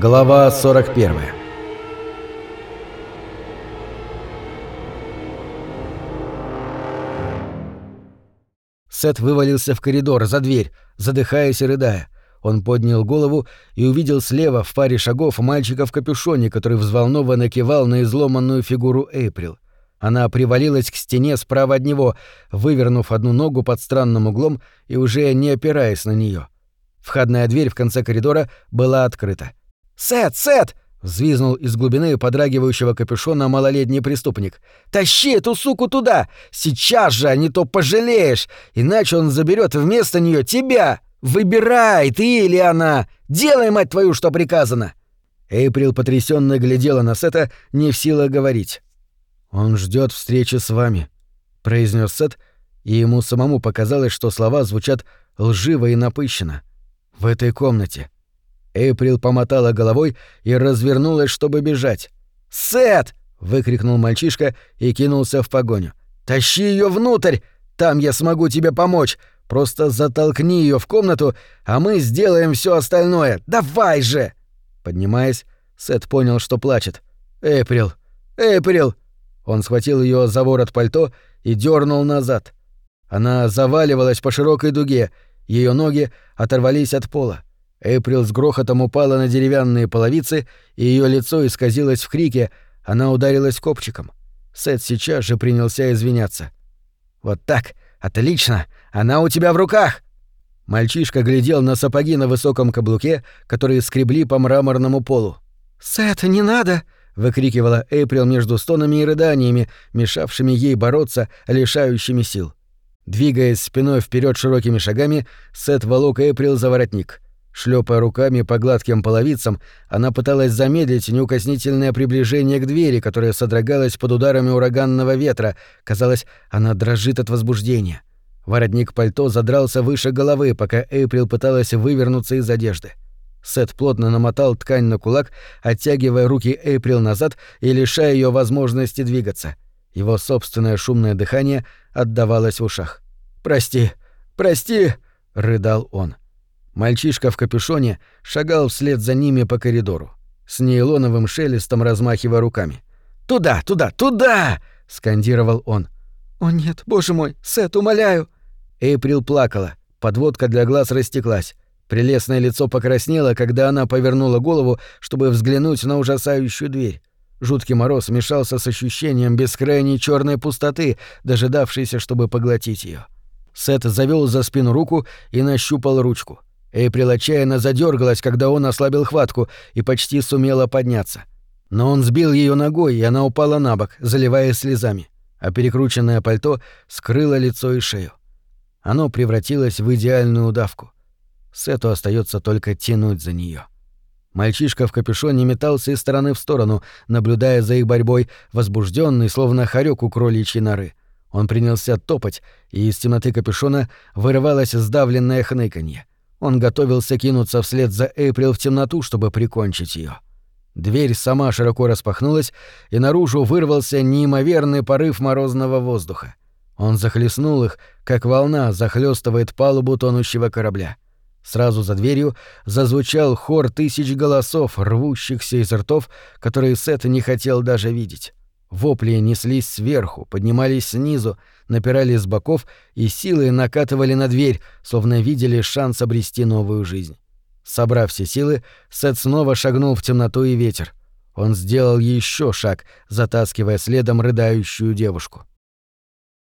Глава 41 Сет вывалился в коридор, за дверь, задыхаясь и рыдая. Он поднял голову и увидел слева в паре шагов мальчика в капюшоне, который взволнованно кивал на изломанную фигуру Эйприл. Она привалилась к стене справа от него, вывернув одну ногу под странным углом и уже не опираясь на нее. Входная дверь в конце коридора была открыта. «Сет! Сет!» — взвизнул из глубины подрагивающего капюшона малолетний преступник. «Тащи эту суку туда! Сейчас же, а не то пожалеешь! Иначе он заберет вместо нее тебя! Выбирай, ты или она! Делай, мать твою, что приказано!» Эйприл потрясенно глядела на Сета, не в силах говорить. «Он ждет встречи с вами», — произнес Сет, и ему самому показалось, что слова звучат лживо и напыщенно. «В этой комнате». Эйприл помотала головой и развернулась, чтобы бежать. «Сет!» — выкрикнул мальчишка и кинулся в погоню. «Тащи ее внутрь! Там я смогу тебе помочь! Просто затолкни ее в комнату, а мы сделаем все остальное! Давай же!» Поднимаясь, Сет понял, что плачет. «Эйприл! Эйприл!» Он схватил ее за ворот пальто и дернул назад. Она заваливалась по широкой дуге, ее ноги оторвались от пола. Эйприл с грохотом упала на деревянные половицы, и ее лицо исказилось в крике, она ударилась копчиком. Сет сейчас же принялся извиняться. «Вот так! Отлично! Она у тебя в руках!» Мальчишка глядел на сапоги на высоком каблуке, которые скребли по мраморному полу. «Сет, не надо!» — выкрикивала Эйприл между стонами и рыданиями, мешавшими ей бороться, лишающими сил. Двигаясь спиной вперед широкими шагами, Сет волок Эйприл за воротник — Шлепая руками по гладким половицам, она пыталась замедлить неукоснительное приближение к двери, которая содрогалась под ударами ураганного ветра. Казалось, она дрожит от возбуждения. Воротник пальто задрался выше головы, пока Эйприл пыталась вывернуться из одежды. Сет плотно намотал ткань на кулак, оттягивая руки Эйприл назад и лишая ее возможности двигаться. Его собственное шумное дыхание отдавалось в ушах. «Прости, прости!» — рыдал он. — Мальчишка в капюшоне шагал вслед за ними по коридору, с нейлоновым шелестом размахивая руками. «Туда, туда, туда!» — скандировал он. «О нет, боже мой, Сет, умоляю!» Эйприл плакала, подводка для глаз растеклась. Прелестное лицо покраснело, когда она повернула голову, чтобы взглянуть на ужасающую дверь. Жуткий мороз мешался с ощущением бескрайней черной пустоты, дожидавшейся, чтобы поглотить ее. Сет завел за спину руку и нащупал ручку. Эйприл отчаянно задергалась, когда он ослабил хватку и почти сумела подняться. Но он сбил ее ногой, и она упала на бок, заливаясь слезами, а перекрученное пальто скрыло лицо и шею. Оно превратилось в идеальную удавку. Сету остается только тянуть за нее. Мальчишка в капюшоне метался из стороны в сторону, наблюдая за их борьбой, возбужденный, словно хорек у кроличьей норы. Он принялся топать, и из темноты капюшона вырывалось сдавленное хныканье. Он готовился кинуться вслед за Эйприл в темноту, чтобы прикончить ее. Дверь сама широко распахнулась, и наружу вырвался неимоверный порыв морозного воздуха. Он захлестнул их, как волна захлестывает палубу тонущего корабля. Сразу за дверью зазвучал хор тысяч голосов, рвущихся из ртов, которые Сет не хотел даже видеть. Вопли неслись сверху, поднимались снизу, напирали с боков и силой накатывали на дверь, словно видели шанс обрести новую жизнь. Собрав все силы, Сет снова шагнул в темноту и ветер. Он сделал еще шаг, затаскивая следом рыдающую девушку.